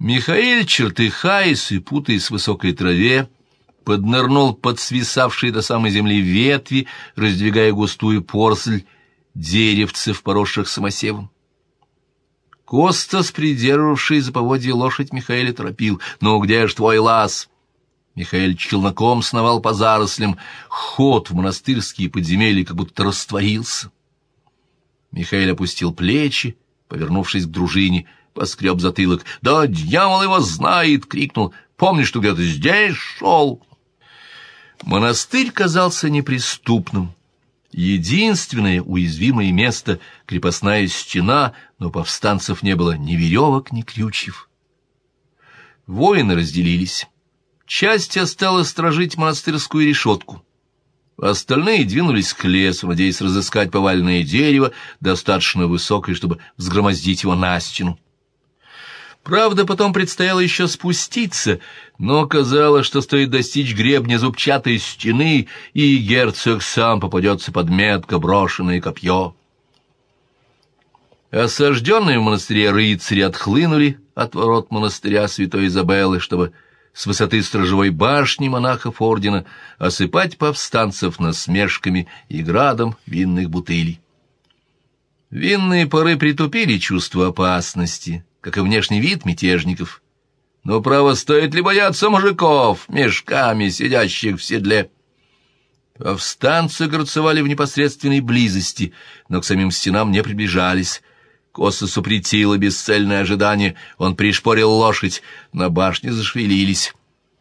Михаил, чертыхаясь и путаясь в высокой траве, поднырнул под свисавшие до самой земли ветви, раздвигая густую порсль деревцев, поросших самосевом. Костас, придерживавший за поводья лошадь, Михаэля торопил. «Ну, где ж твой лаз?» Михаил челноком сновал по зарослям. Ход в монастырские подземелья как будто растворился. Михаил опустил плечи, повернувшись к дружине, поскреб затылок. «Да дьявол его знает!» — крикнул. «Помнишь, что где-то здесь шел?» Монастырь казался неприступным. Единственное уязвимое место — крепостная стена, но повстанцев не было ни веревок, ни крючев. Воины разделились. Часть осталась сторожить монастырскую решетку. Остальные двинулись к лесу, надеясь разыскать поваленное дерево, достаточно высокое, чтобы взгромоздить его на стену. Правда, потом предстояло еще спуститься, но казалось, что стоит достичь гребня зубчатой стены, и герцог сам попадется под метко брошенное копье. Осажденные в монастыре рыцари отхлынули от ворот монастыря святой Изабеллы, чтобы с высоты сторожевой башни монахов ордена осыпать повстанцев насмешками и градом винных бутылей. Винные поры притупили чувство опасности — как и внешний вид мятежников. Но право стоит ли бояться мужиков, мешками сидящих в седле? Повстанцы горцевали в непосредственной близости, но к самим стенам не приближались. Кососу претило бесцельное ожидание, он пришпорил лошадь, на башне зашевелились.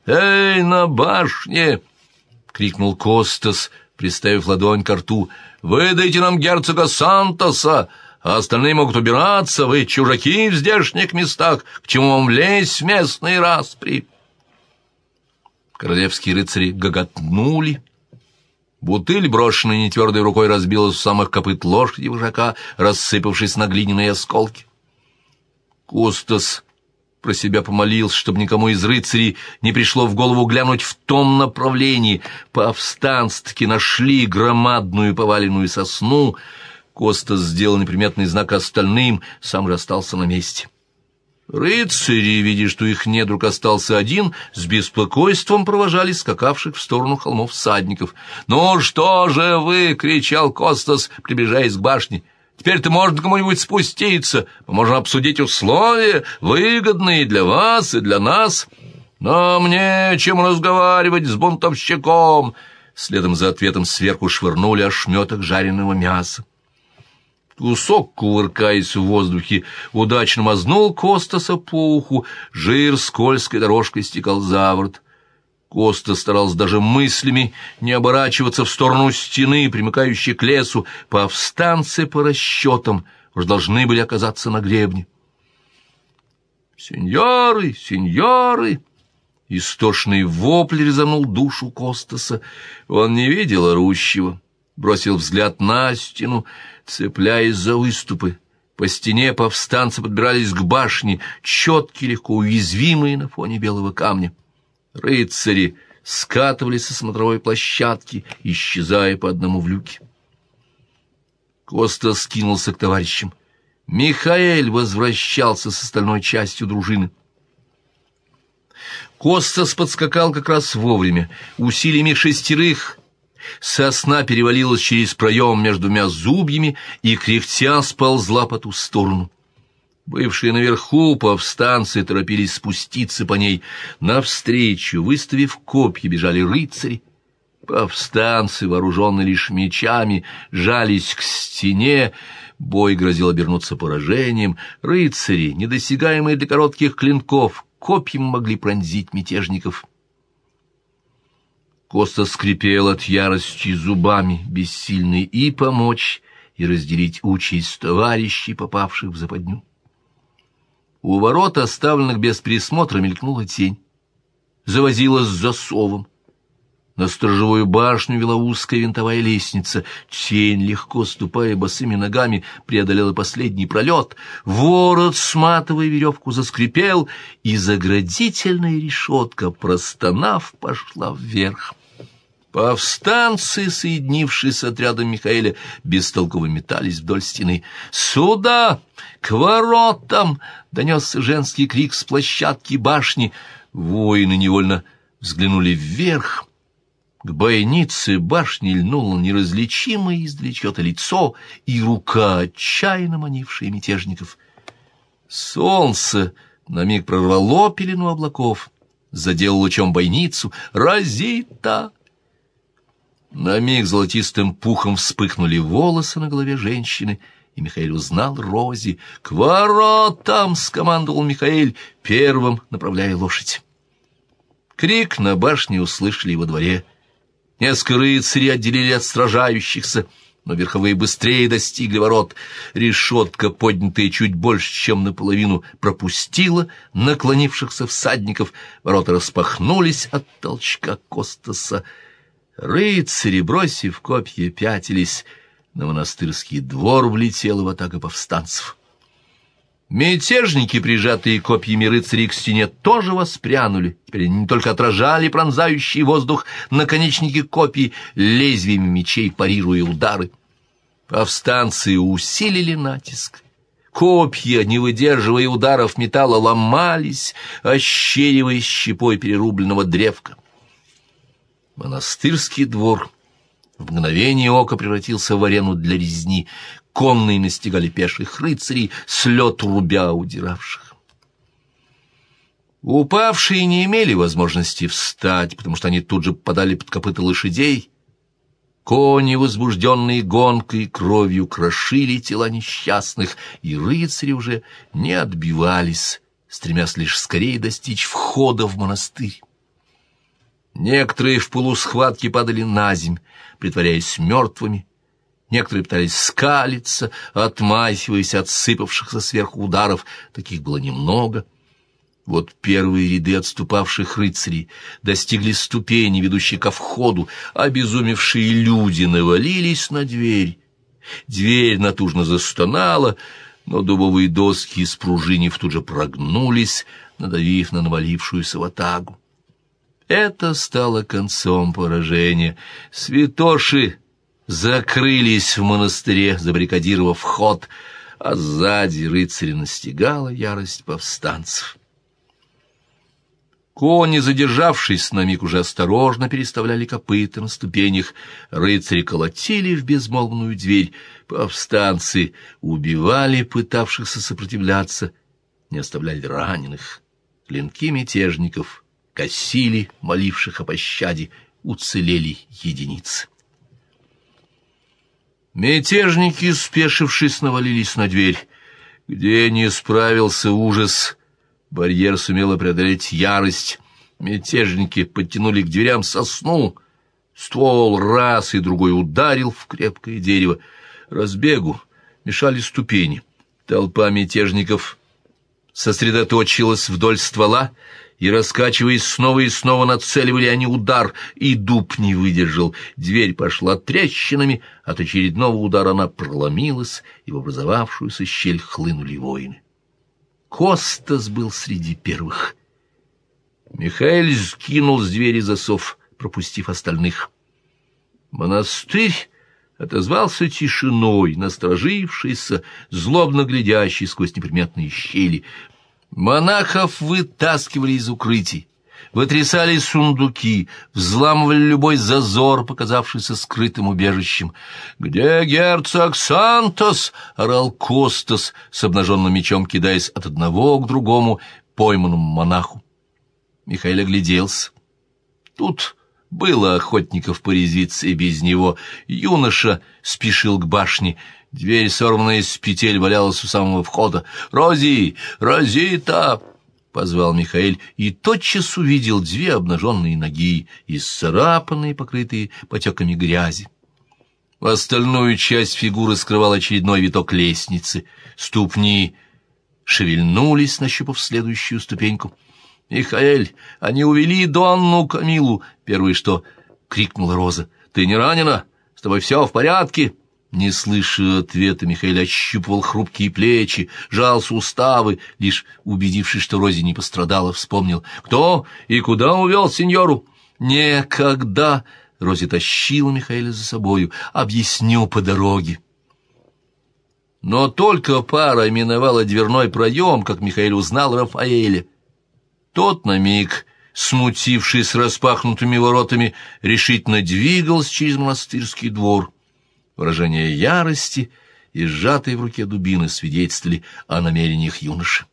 «Эй, на башне!» — крикнул Костас, приставив ладонь к рту. «Выдайте нам герцога Сантоса!» А остальные могут убираться, вы чужаки в здешних местах, к чему вам лезть в местные распри?» Королевские рыцари гоготнули. Бутыль, брошенная нетвердой рукой, разбилась в самых копыт лошади вожака, рассыпавшись на глиняные осколки. Кустас про себя помолился, чтобы никому из рыцарей не пришло в голову глянуть в том направлении. Повстанцы-таки нашли громадную поваленную сосну — Костас сделал неприметный знак остальным, сам же остался на месте. Рыцари, видя, что их недруг остался один, с беспокойством провожали скакавших в сторону холмов всадников. «Ну что же вы!» — кричал Костас, приближаясь к башне. «Теперь-то может кому-нибудь спуститься. Можем обсудить условия, выгодные для вас и для нас. Но мне чем разговаривать с бунтовщиком!» Следом за ответом сверху швырнули ошметок жареного мяса. Кусок, кувыркаясь в воздухе, удачно мазнул Костаса по уху, жир скользкой дорожкой стекал за ворот. Коста старался даже мыслями не оборачиваться в сторону стены, примыкающей к лесу. Повстанцы по расчетам уж должны были оказаться на гребне. «Сеньоры! Сеньоры!» Истошный вопль резанул душу Костаса. Он не видел орущего, бросил взгляд на стену, цепляясь за выступы. По стене повстанцы подбирались к башне, четкие, легко уязвимые на фоне белого камня. Рыцари скатывались со смотровой площадки, исчезая по одному в люке. Коста скинулся к товарищам. Михаэль возвращался с остальной частью дружины. Костас подскакал как раз вовремя. Усилиями шестерых Сосна перевалилась через проем между двумя зубьями и, кряхтя, сползла по ту сторону. Бывшие наверху повстанцы торопились спуститься по ней. Навстречу, выставив копья, бежали рыцари. Повстанцы, вооруженные лишь мечами, жались к стене. Бой грозил обернуться поражением. Рыцари, недосягаемые для коротких клинков, копьем могли пронзить мятежников. Коста скрипел от ярости зубами, бессильный и помочь, и разделить участь товарищей, попавших в западню. У ворот, оставленных без присмотра, мелькнула тень. Завозилась с засовом. На сторожевую башню вела узкая винтовая лестница. Тень, легко ступая босыми ногами, преодолела последний пролет. Ворот, сматывая веревку, заскрипел, и заградительная решетка, простонав, пошла вверх. Повстанцы, соединившись с отрядом Михаэля, бестолково метались вдоль стены. «Сюда! К воротам!» — донесся женский крик с площадки башни. Воины невольно взглянули вверх. К бойнице башни льнуло неразличимое издалече-то лицо и рука, отчаянно манившая мятежников. Солнце на миг прорвало пелену облаков, задел лучом бойницу. «Розита!» На миг золотистым пухом вспыхнули волосы на голове женщины, и Михаил узнал Рози. «К воротам!» — скомандовал Михаил, первым направляя лошадь. Крик на башне услышали во дворе. Несколько рыцарей отделили от сражающихся, но верховые быстрее достигли ворот. Решетка, поднятая чуть больше, чем наполовину, пропустила наклонившихся всадников. Ворота распахнулись от толчка Костаса. Рыцари, бросив копья, пятились. На монастырский двор влетела в атака повстанцев. Мятежники, прижатые копьями рыцарей к стене, тоже воспрянули. Теперь они не только отражали пронзающий воздух наконечники копий, лезвиями мечей парируя удары. Повстанцы усилили натиск. Копья, не выдерживая ударов металла, ломались, ощериваясь щепой перерубленного древка. Монастырский двор в мгновение ока превратился в арену для резни. Конные настигали пеших рыцарей, слет рубя удиравших. Упавшие не имели возможности встать, потому что они тут же подали под копыта лошадей. Кони, возбужденные гонкой кровью, крошили тела несчастных, и рыцари уже не отбивались, стремясь лишь скорее достичь входа в монастырь. Некоторые в полусхватке падали на земь, притворяясь мертвыми. Некоторые пытались скалиться, отмахиваясь от сыпавшихся сверху ударов. Таких было немного. Вот первые ряды отступавших рыцарей достигли ступени, ведущей ко входу. Обезумевшие люди навалились на дверь. Дверь натужно застонала, но дубовые доски, спружинив, тут же прогнулись, надавив на навалившуюся ватагу. Это стало концом поражения. Святоши закрылись в монастыре, забаррикадировав вход, а сзади рыцаря настигала ярость повстанцев. Кони, задержавшись на миг, уже осторожно переставляли копыта на ступенях. Рыцари колотили в безмолвную дверь. Повстанцы убивали пытавшихся сопротивляться, не оставляли раненых. Клинки мятежников косили моливших о пощаде, уцелели единицы. Мятежники, спешившись, навалились на дверь. Где не справился ужас, барьер сумела преодолеть ярость. Мятежники подтянули к дверям сосну. Ствол раз и другой ударил в крепкое дерево. Разбегу мешали ступени. Толпа мятежников сосредоточилась вдоль ствола, и, раскачиваясь снова и снова, нацеливали они удар, и дуб не выдержал. Дверь пошла трещинами, от очередного удара она проломилась, и в образовавшуюся щель хлынули воины. Костас был среди первых. Михаил скинул с двери засов, пропустив остальных. Монастырь отозвался тишиной, насторожившийся, злобно глядящий сквозь неприметные щели. Монахов вытаскивали из укрытий, вытрясали сундуки, взламывали любой зазор, показавшийся скрытым убежищем. «Где герцог Сантос?» — орал Костас, с обнаженным мечом кидаясь от одного к другому пойманному монаху. Михаил огляделся. Тут было охотников порезвиться и без него. Юноша спешил к башне — Дверь, сорванная с петель, валялась у самого входа. «Рози! Розита!» — позвал Михаил и тотчас увидел две обнаженные ноги, исцарапанные, покрытые потеками грязи. Остальную часть фигуры скрывал очередной виток лестницы. Ступни шевельнулись, нащупав следующую ступеньку. «Михаэль, они увели Донну Камилу!» — первое что крикнула Роза. «Ты не ранена? С тобой все в порядке?» Не слыша ответа, Михаил ощупывал хрупкие плечи, жал суставы, лишь убедившись, что Рози не пострадала, вспомнил. «Кто и куда увел сеньору?» «Некогда!» — Рози тащила Михаила за собою. «Объясню по дороге». Но только пара миновала дверной проем, как Михаил узнал Рафаэля. Тот на миг, смутившись распахнутыми воротами, решительно двигался через монастырский двор. Выражение ярости и сжатые в руке дубины свидетельствовали о намерениях юноши.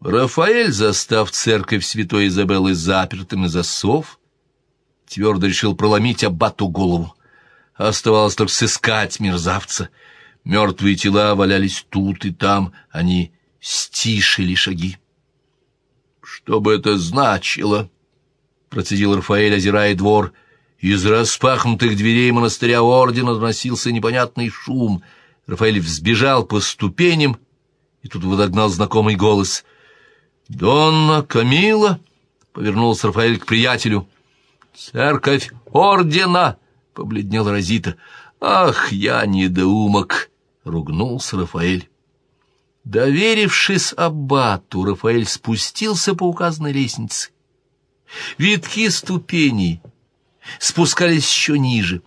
Рафаэль, застав церковь святой Изабеллы запертым и засов, твердо решил проломить аббату голову. Оставалось только сыскать мерзавца. Мертвые тела валялись тут и там, они стишили шаги. «Что бы это значило?» — процедил Рафаэль, озирая двор. Из распахнутых дверей монастыря ордена доносился непонятный шум. Рафаэль взбежал по ступеням, и тут выдогнал знакомый голос. «Донна Камила!» — повернулся Рафаэль к приятелю. «Церковь ордена!» — побледнел Розита. «Ах, я недоумок!» — ругнулся Рафаэль. Доверившись аббату, Рафаэль спустился по указанной лестнице. Витки ступеней спускались еще ниже,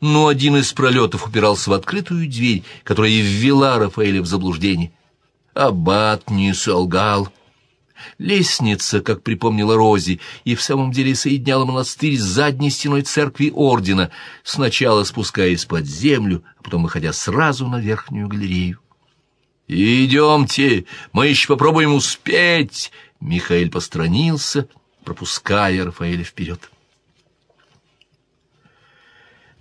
но один из пролетов упирался в открытую дверь, которая и ввела Рафаэля в заблуждение. Аббат не солгал. Лестница, как припомнила Рози, и в самом деле соединяла монастырь с задней стеной церкви ордена, сначала спускаясь под землю, а потом выходя сразу на верхнюю галерею. «Идемте, мы еще попробуем успеть!» Михаил постранился, пропуская Рафаэля вперед.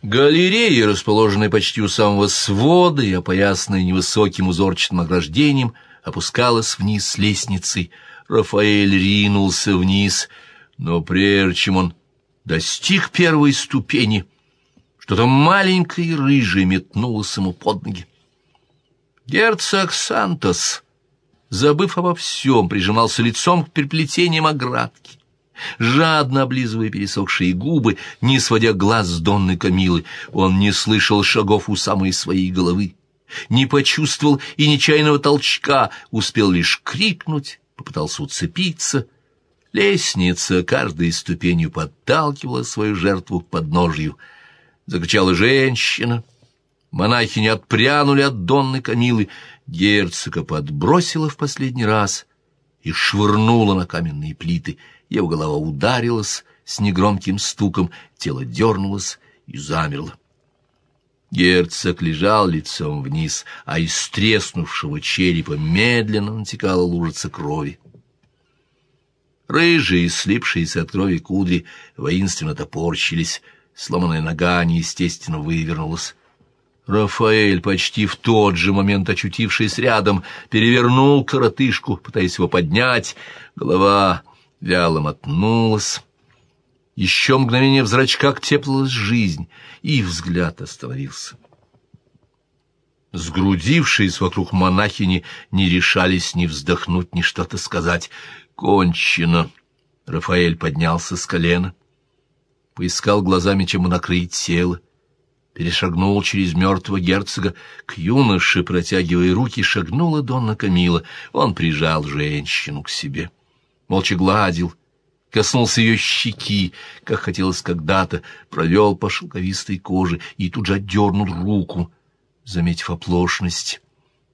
Галерея, расположенная почти у самого свода и опоясанная невысоким узорчатым ограждением, опускалась вниз с лестницей. Рафаэль ринулся вниз, но прежде чем он достиг первой ступени, что-то маленькое и рыжее метнулось ему под ноги. Герцог Сантос, забыв обо всем, прижимался лицом к переплетениям оградки жадно облизывая пересохшие губы, не сводя глаз с Донны Камилы. Он не слышал шагов у самой своей головы, не почувствовал и нечаянного толчка, успел лишь крикнуть, попытался уцепиться. Лестница каждой ступенью подталкивала свою жертву под ножью. Закричала женщина. Монахи не отпрянули от Донны Камилы. Герцога подбросила в последний раз и швырнула на каменные плиты — его голова ударилась с негромким стуком, тело дернулось и замерло. Герцог лежал лицом вниз, а из треснувшего черепа медленно натекала лужица крови. Рыжие, слипшиеся от крови кудри, воинственно топорщились, сломанная нога неестественно вывернулась. Рафаэль, почти в тот же момент очутившись рядом, перевернул коротышку, пытаясь его поднять. Голова вяло мотнулась. Еще мгновение в зрачках теплилась жизнь, и взгляд остановился. Сгрудившись вокруг монахини, не решались ни вздохнуть, ни что-то сказать. «Кончено!» Рафаэль поднялся с колена, поискал глазами, чему накрыть тело, перешагнул через мертвого герцога. К юноше, протягивая руки, шагнула Донна Камила. Он прижал женщину к себе молча гладил, коснулся ее щеки, как хотелось когда-то, провел по шелковистой коже и тут же отдернул руку, заметив оплошность.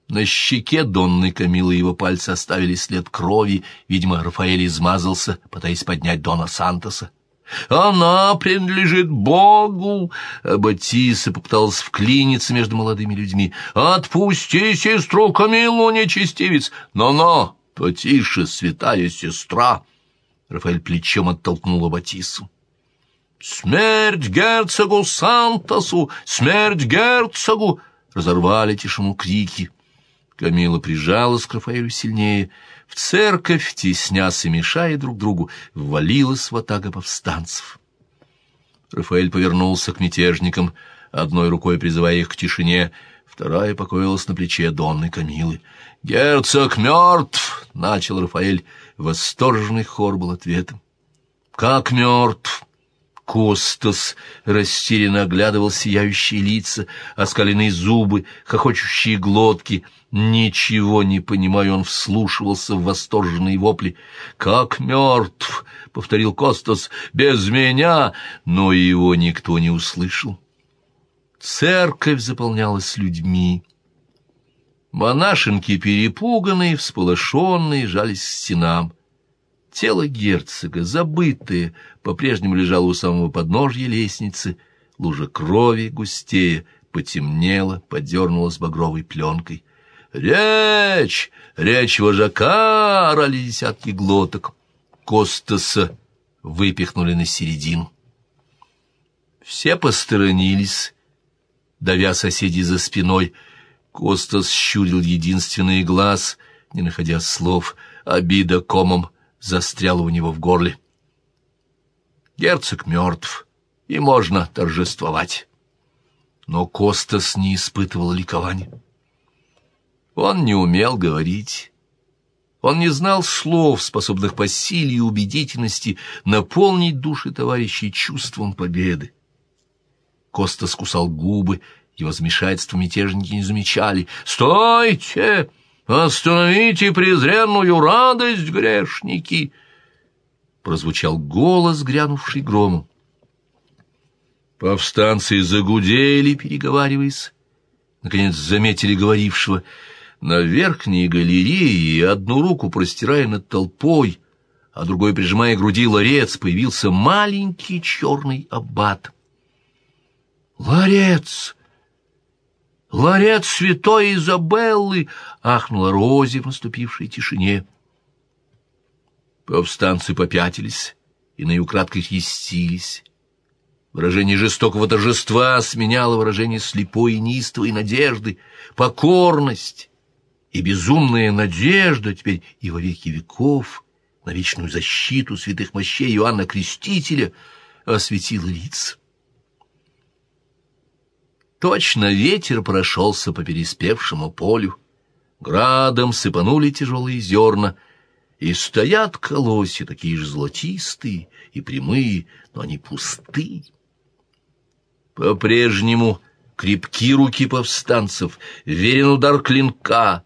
На щеке Донны Камилы его пальцы оставили след крови, видимо, Рафаэль измазался, пытаясь поднять Дона Сантоса. «Она принадлежит Богу!» Батиса попыталась вклиниться между молодыми людьми. «Отпусти сестру Камилу, нечестивец! Но-но! «Потише, святая сестра!» Рафаэль плечом оттолкнул Батису. «Смерть герцогу Сантосу! Смерть герцогу!» Разорвали тишину крики. Камила прижалась к Рафаэлю сильнее. В церковь, теснясь и мешая друг другу, ввалилась ватага повстанцев. Рафаэль повернулся к мятежникам, одной рукой призывая их к тишине, вторая покоилась на плече Донны Камилы. «Герцог мертв!» — начал Рафаэль. Восторженный хор был ответом. «Как мертв? Костас растерянно оглядывал сияющие лица, оскаленные зубы, хохочущие глотки. Ничего не понимая, он вслушивался в восторженные вопли. «Как мертв!» — повторил Костас. «Без меня!» Но его никто не услышал. Церковь заполнялась людьми. Монашенки, перепуганные, всполошенные, жались к стенам. Тело герцога, забытое, по-прежнему лежало у самого подножья лестницы, лужа крови густее, потемнело, подернулась багровой пленкой. «Речь! Речь вожака!» — орали десятки глоток. Костаса выпихнули на середину. Все посторонились, давя соседей за спиной. Костас щурил единственный глаз, не находя слов, обида комом — застряла у него в горле. Герцог мертв, и можно торжествовать. Но Костас не испытывал ликования. Он не умел говорить. Он не знал слов, способных по силе и убедительности наполнить души товарищей чувством победы. Костас кусал губы, его замешательство мятежники не замечали. «Стойте!» «Остановите презренную радость, грешники!» Прозвучал голос, грянувший громом. Повстанцы загудели, переговариваясь. Наконец заметили говорившего. На верхней галерее, одну руку простирая над толпой, а другой, прижимая груди ларец, появился маленький черный аббат. «Ларец!» «Ларец святой Изабеллы!» — ахнула Рози в наступившей тишине. Повстанцы попятились и на украдках естились. Выражение жестокого торжества сменяло выражение слепой и неистовой надежды, покорность и безумная надежда теперь и во веки веков на вечную защиту святых мощей Иоанна Крестителя осветила лица. Точно ветер прошелся по переспевшему полю. Градом сыпанули тяжелые зерна, и стоят колосья, такие же золотистые и прямые, но они пусты. По-прежнему крепки руки повстанцев, верен удар клинка,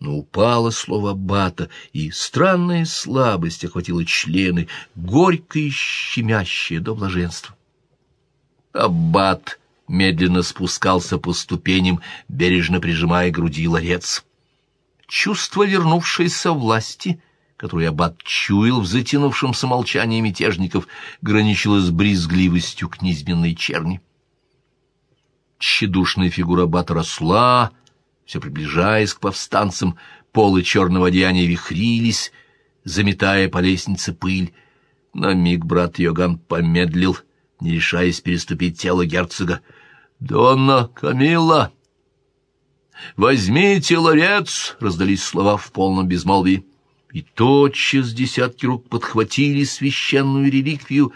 но упало слово бата, и странная слабость охватила члены, горько и щемящее до блаженства. Аббат медленно спускался по ступеням, бережно прижимая груди ларец. Чувство вернувшейся власти, которое аббат чуял в затянувшемся молчании мятежников, граничило с брезгливостью к низменной черни. Тщедушная фигура аббата росла, все приближаясь к повстанцам, полы черного одеяния вихрились, заметая по лестнице пыль. На миг брат Йоган помедлил, не решаясь переступить тело герцога. «Донна Камилла!» «Возьмите ларец!» — раздались слова в полном безмолвии. И тотчас десятки рук подхватили священную реликвию,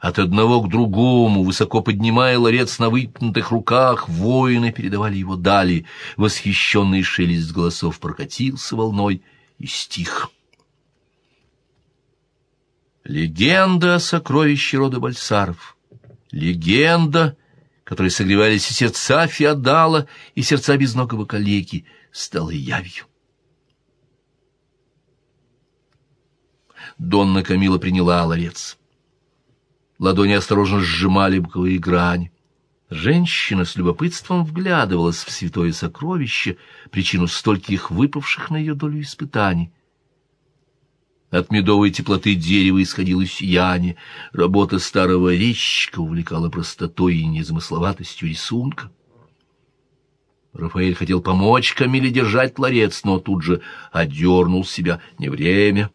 от одного к другому, высоко поднимая ларец на вытянутых руках, воины передавали его далее. Восхищенный шелест голосов прокатился волной и стих. Легенда о сокровище рода Бальсаров. Легенда которые согревались и сердца феодала, и сердца безногого калеки, стала явью. Донна Камила приняла ларец. Ладони осторожно сжимали боковые грани. Женщина с любопытством вглядывалась в святое сокровище, причину стольких выпавших на ее долю испытаний. От медовой теплоты дерева исходило сияние. Работа старого резчика увлекала простотой и незамысловатостью рисунка. Рафаэль хотел помочь Камиле держать ларец, но тут же одернул себя. Не время.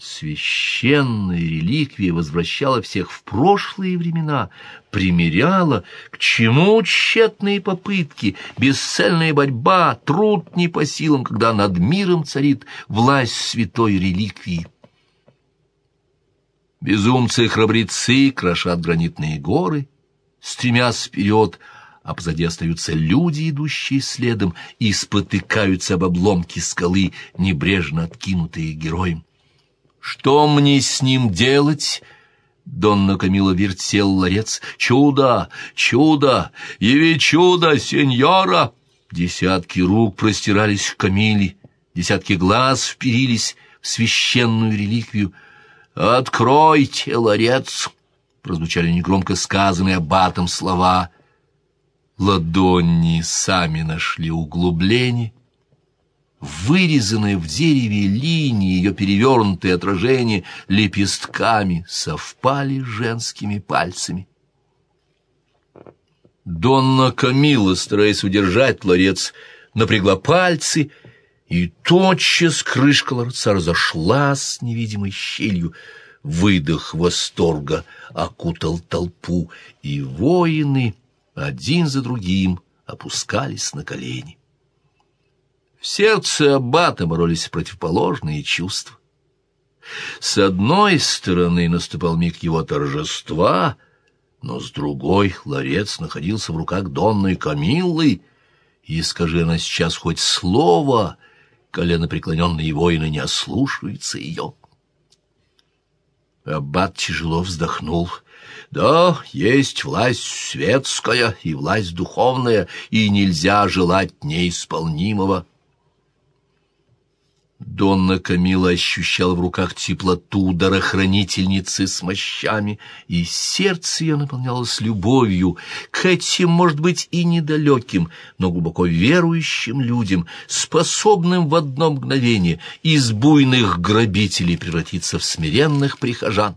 Священная реликвия возвращала всех в прошлые времена, примеряла, к чему тщетные попытки, бесцельная борьба, труд не по силам, когда над миром царит власть святой реликвии. Безумцы и храбрецы крошат гранитные горы, стремясь вперед, а позади остаются люди, идущие следом, и спотыкаются об обломки скалы, небрежно откинутые героем. Что мне с ним делать? Донна Камила вертел ларец. «Чудо! Чудо! Яви чудо, сеньора!» Десятки рук простирались к Камиле, десятки глаз вперились в священную реликвию. «Откройте ларец!» — прозвучали негромко сказанные аббатом слова. Ладони сами нашли углубление, вырезанные в дереве линии, ее перевернутые отражения лепестками совпали с женскими пальцами. Донна Камила, стараясь удержать ларец, напрягла пальцы, и тотчас крышка ларца разошлась с невидимой щелью. Выдох восторга окутал толпу, и воины один за другим опускались на колени. В сердце аббата боролись противоположные чувства. С одной стороны наступал миг его торжества, но с другой ларец находился в руках Донной Камиллы, и, скажи она сейчас хоть слово, колено преклоненные воины не ослушаются ее. Аббат тяжело вздохнул. Да, есть власть светская и власть духовная, и нельзя желать неисполнимого. Донна Камила ощущала в руках теплоту дарохранительницы с мощами, и сердце ее наполнялось любовью к этим, может быть, и недалеким, но глубоко верующим людям, способным в одно мгновение из буйных грабителей превратиться в смиренных прихожан.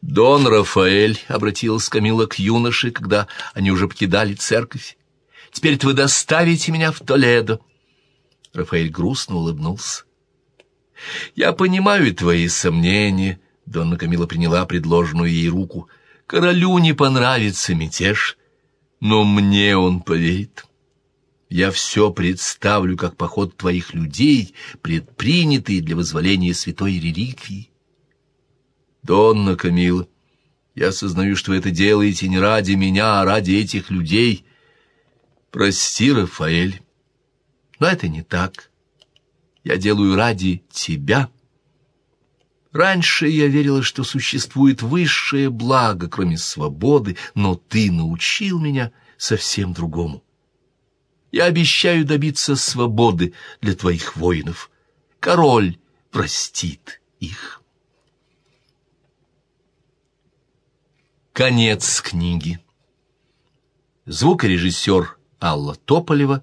«Дон Рафаэль», — обратилась Камила к юноше, когда они уже покидали церковь, — «теперь вы доставите меня в Толедо». Рафаэль грустно улыбнулся. «Я понимаю твои сомнения», — Донна Камила приняла предложенную ей руку. «Королю не понравится мятеж, но мне он поверит. Я все представлю, как поход твоих людей, предпринятый для возволения святой реликвии. Донна Камила, я осознаю, что вы это делаете не ради меня, а ради этих людей. Прости, Рафаэль». Но это не так. Я делаю ради тебя. Раньше я верила, что существует высшее благо, кроме свободы, но ты научил меня совсем другому. Я обещаю добиться свободы для твоих воинов. Король простит их. Конец книги. Звукорежиссер Алла Тополева